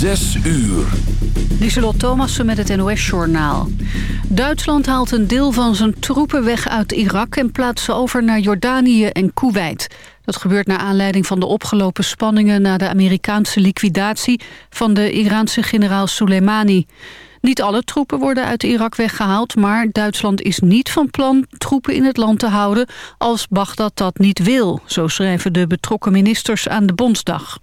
Zes uur. Lieselot Thomassen met het NOS-journaal. Duitsland haalt een deel van zijn troepen weg uit Irak... en plaatst ze over naar Jordanië en Kuwait. Dat gebeurt naar aanleiding van de opgelopen spanningen... na de Amerikaanse liquidatie van de Iraanse generaal Soleimani. Niet alle troepen worden uit Irak weggehaald... maar Duitsland is niet van plan troepen in het land te houden... als Bagdad dat niet wil, zo schrijven de betrokken ministers aan de Bondsdag.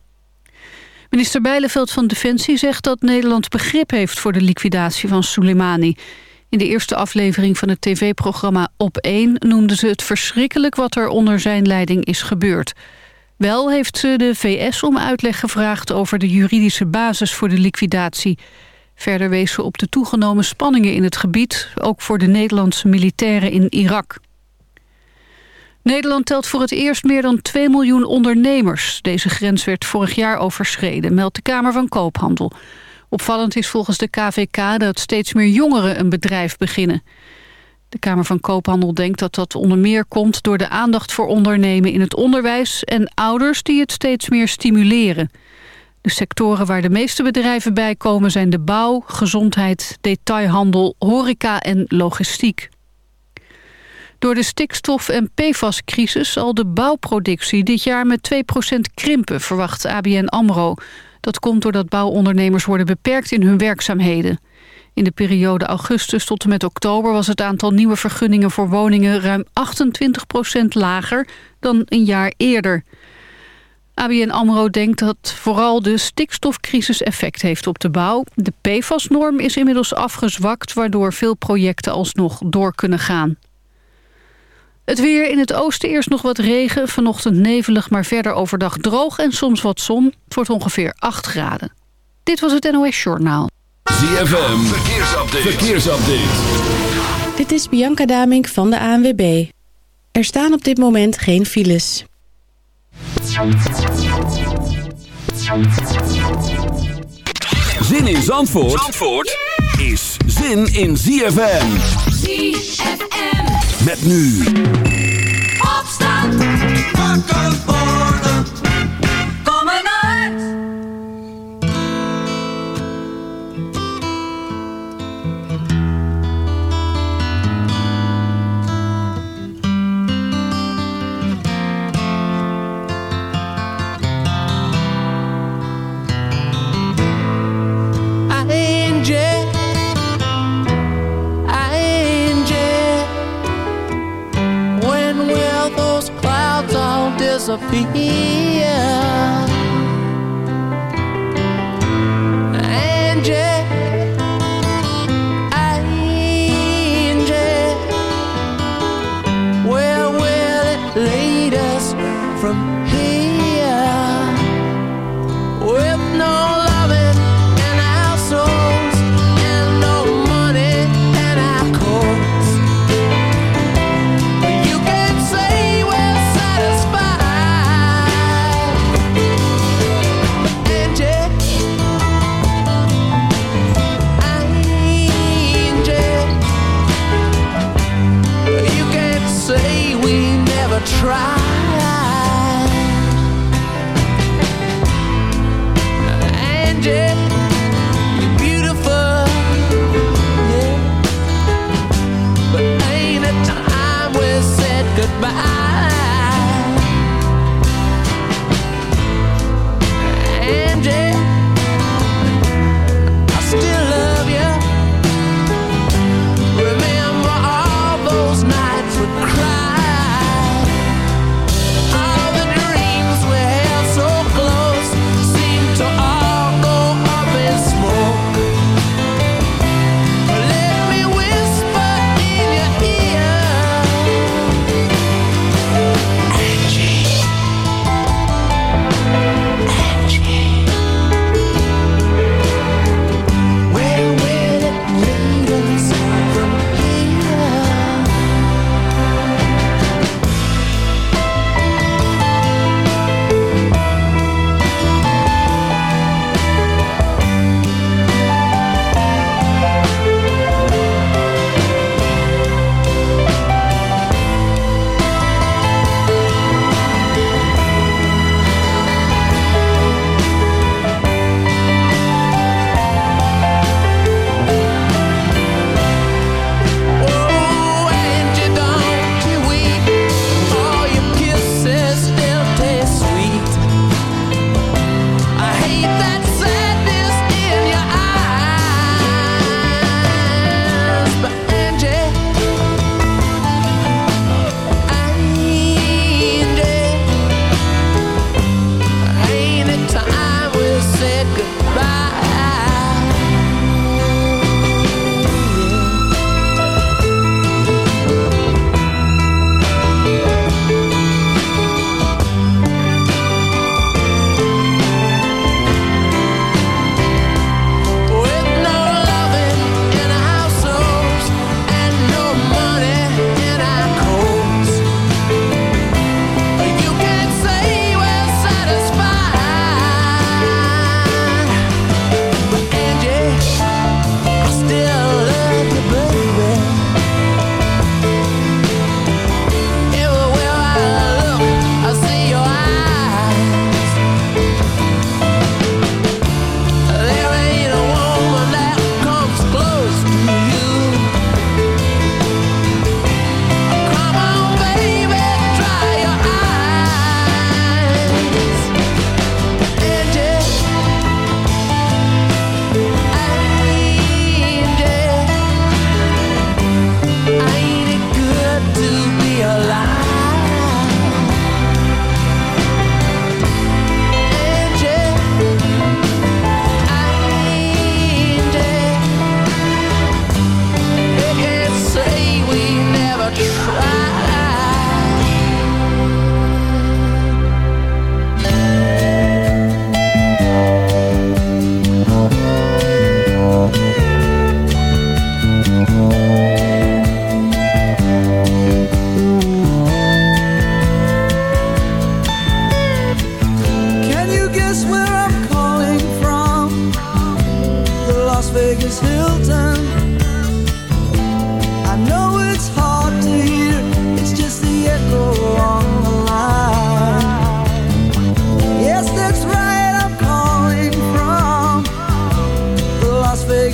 Minister Bijleveld van Defensie zegt dat Nederland begrip heeft... voor de liquidatie van Soleimani. In de eerste aflevering van het tv-programma Op 1 noemde ze het verschrikkelijk wat er onder zijn leiding is gebeurd. Wel heeft ze de VS om uitleg gevraagd over de juridische basis voor de liquidatie. Verder wees ze op de toegenomen spanningen in het gebied, ook voor de Nederlandse militairen in Irak. Nederland telt voor het eerst meer dan 2 miljoen ondernemers. Deze grens werd vorig jaar overschreden, meldt de Kamer van Koophandel. Opvallend is volgens de KVK dat steeds meer jongeren een bedrijf beginnen. De Kamer van Koophandel denkt dat dat onder meer komt... door de aandacht voor ondernemen in het onderwijs... en ouders die het steeds meer stimuleren. De sectoren waar de meeste bedrijven bij komen zijn de bouw, gezondheid, detailhandel, horeca en logistiek. Door de stikstof- en PFAS-crisis zal de bouwproductie dit jaar met 2% krimpen, verwacht ABN AMRO. Dat komt doordat bouwondernemers worden beperkt in hun werkzaamheden. In de periode augustus tot en met oktober was het aantal nieuwe vergunningen voor woningen ruim 28% lager dan een jaar eerder. ABN AMRO denkt dat vooral de stikstofcrisis effect heeft op de bouw. De PFAS-norm is inmiddels afgezwakt... waardoor veel projecten alsnog door kunnen gaan. Het weer in het oosten eerst nog wat regen. Vanochtend nevelig, maar verder overdag droog en soms wat zon. Het wordt ongeveer 8 graden. Dit was het NOS Journaal. ZFM, verkeersupdate. verkeersupdate. Dit is Bianca Damink van de ANWB. Er staan op dit moment geen files. Zin in Zandvoort, Zandvoort is zin in ZFM. ZFM. Met nu. Opstand. Wakker worden. Disappear?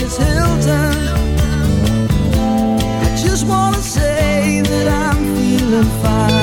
It's Hilton. I just wanna say that I'm feeling fine.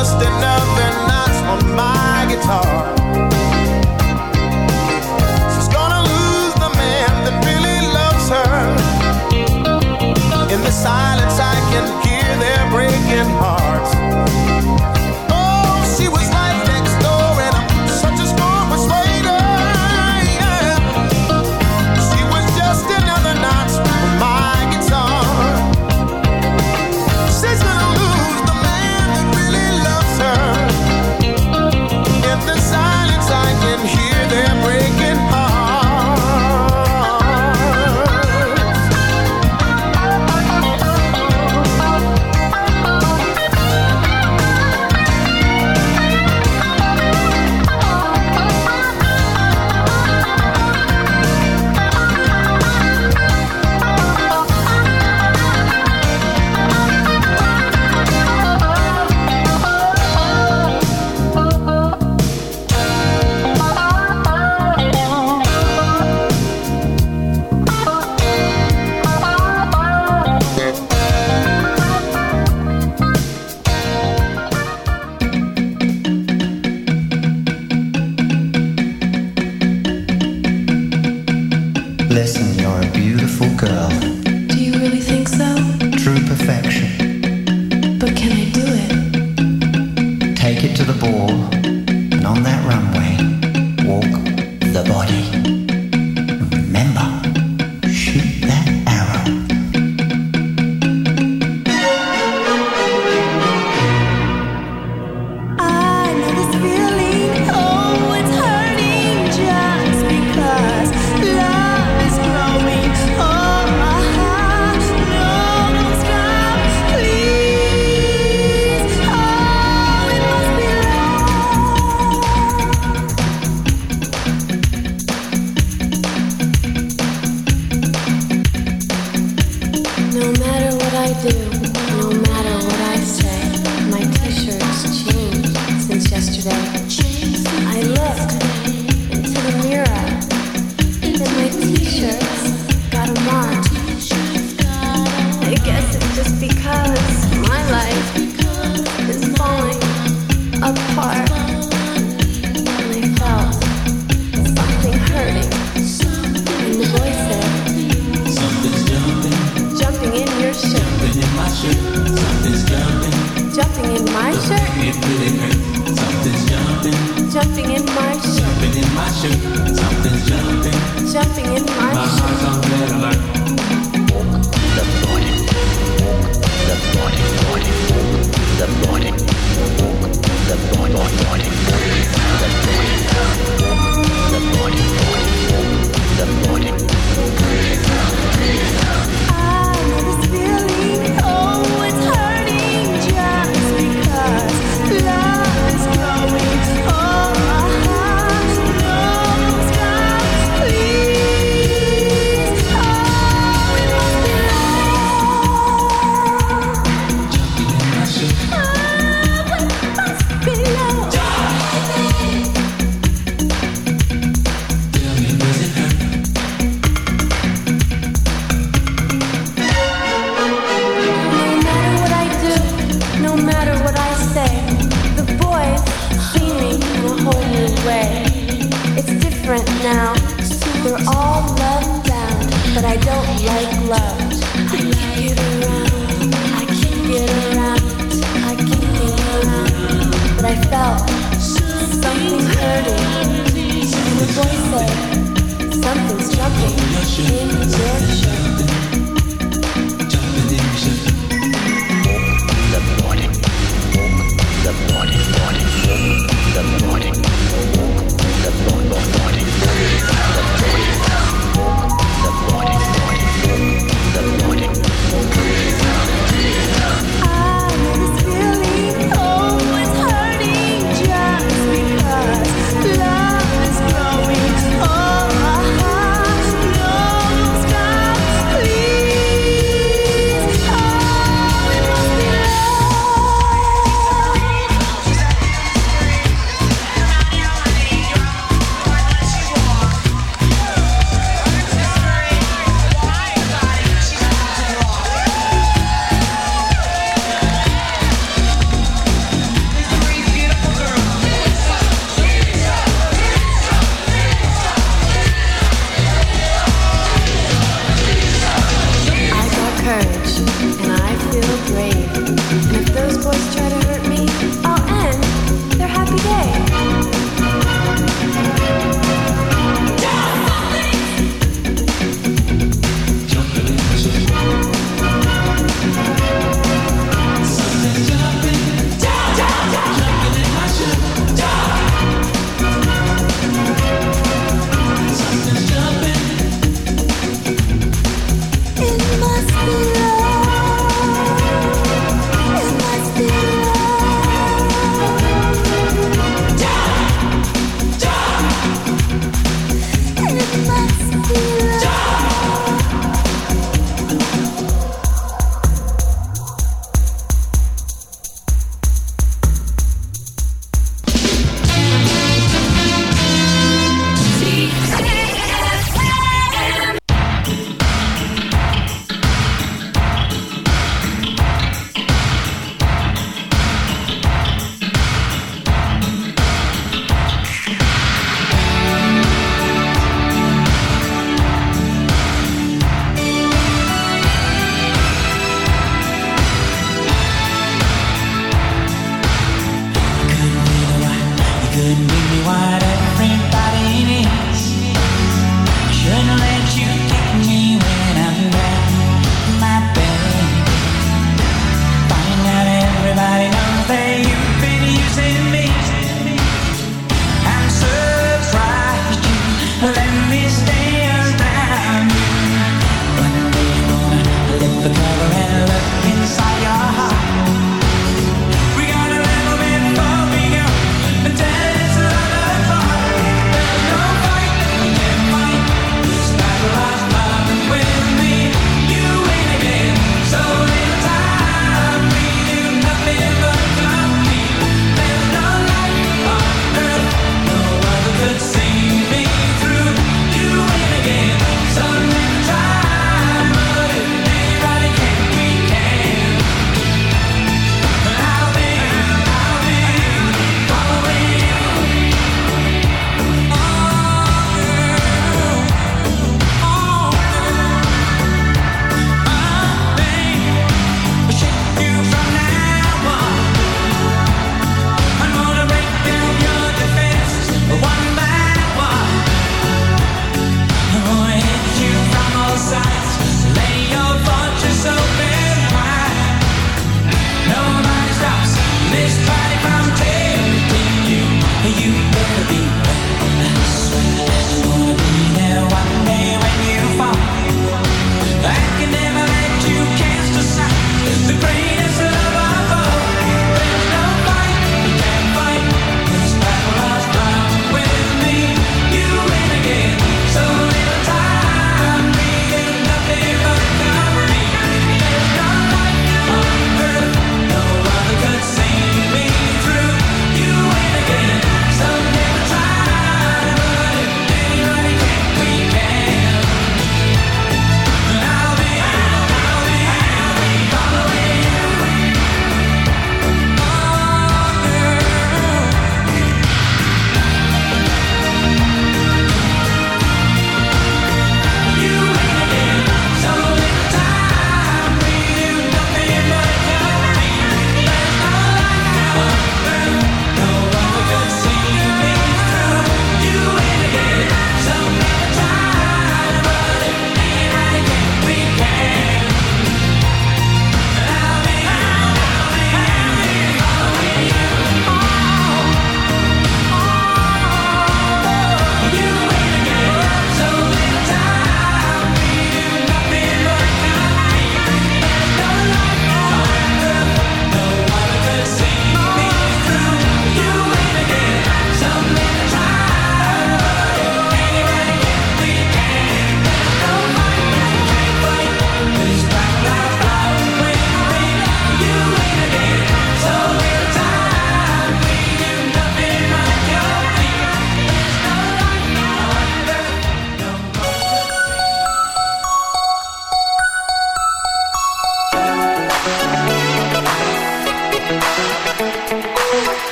just enough and to the ball, and on that runway,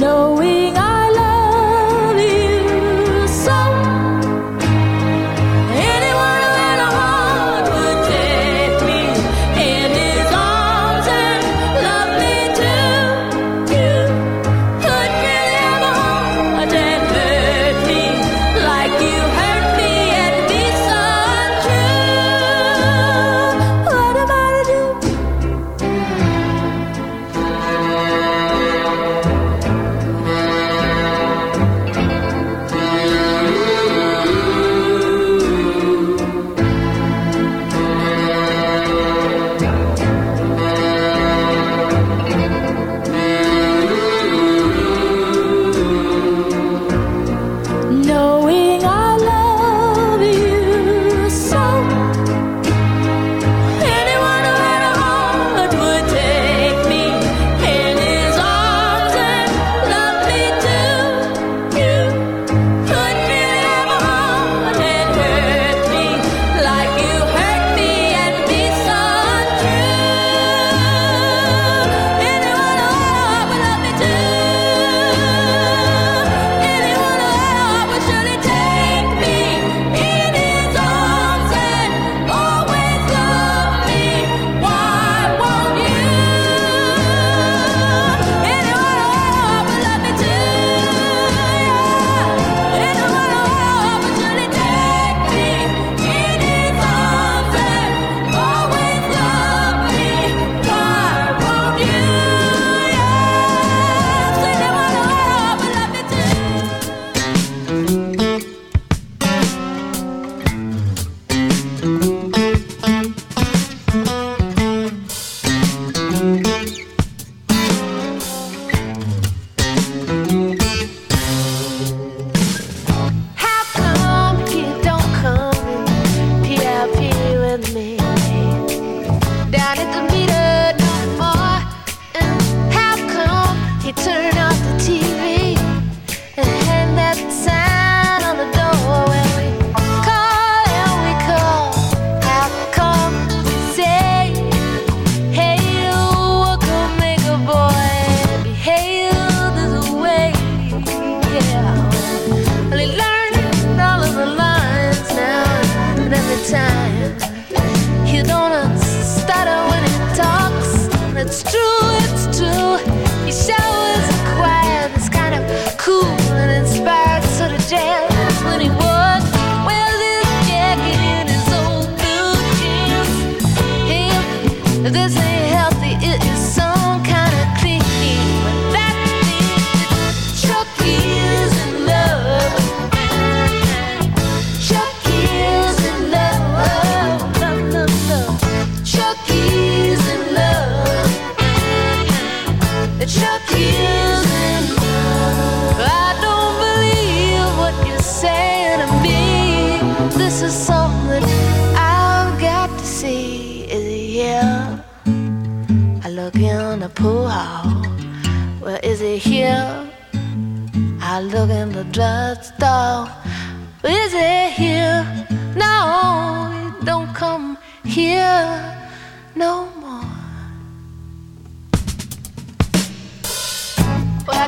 know it.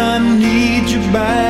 I need you back.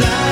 time.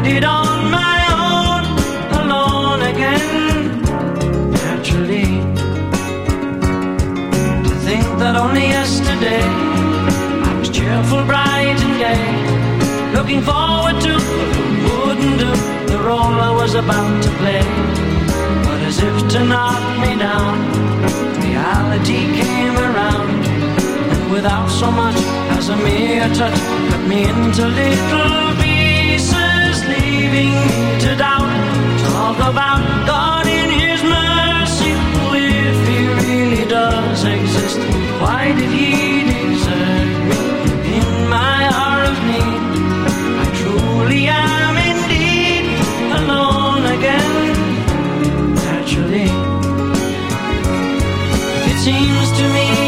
Did on my own, alone again. Naturally, to think that only yesterday I was cheerful, bright and gay, looking forward to wouldn't the role I was about to play. But as if to knock me down, reality came around, and without so much as a mere touch, cut me into little pieces, leaving to doubt. Talk about God in His mercy, if He really does exist. Why did He desert me in my hour of need? I truly am indeed alone again. Naturally, it seems to me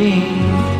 Naturally.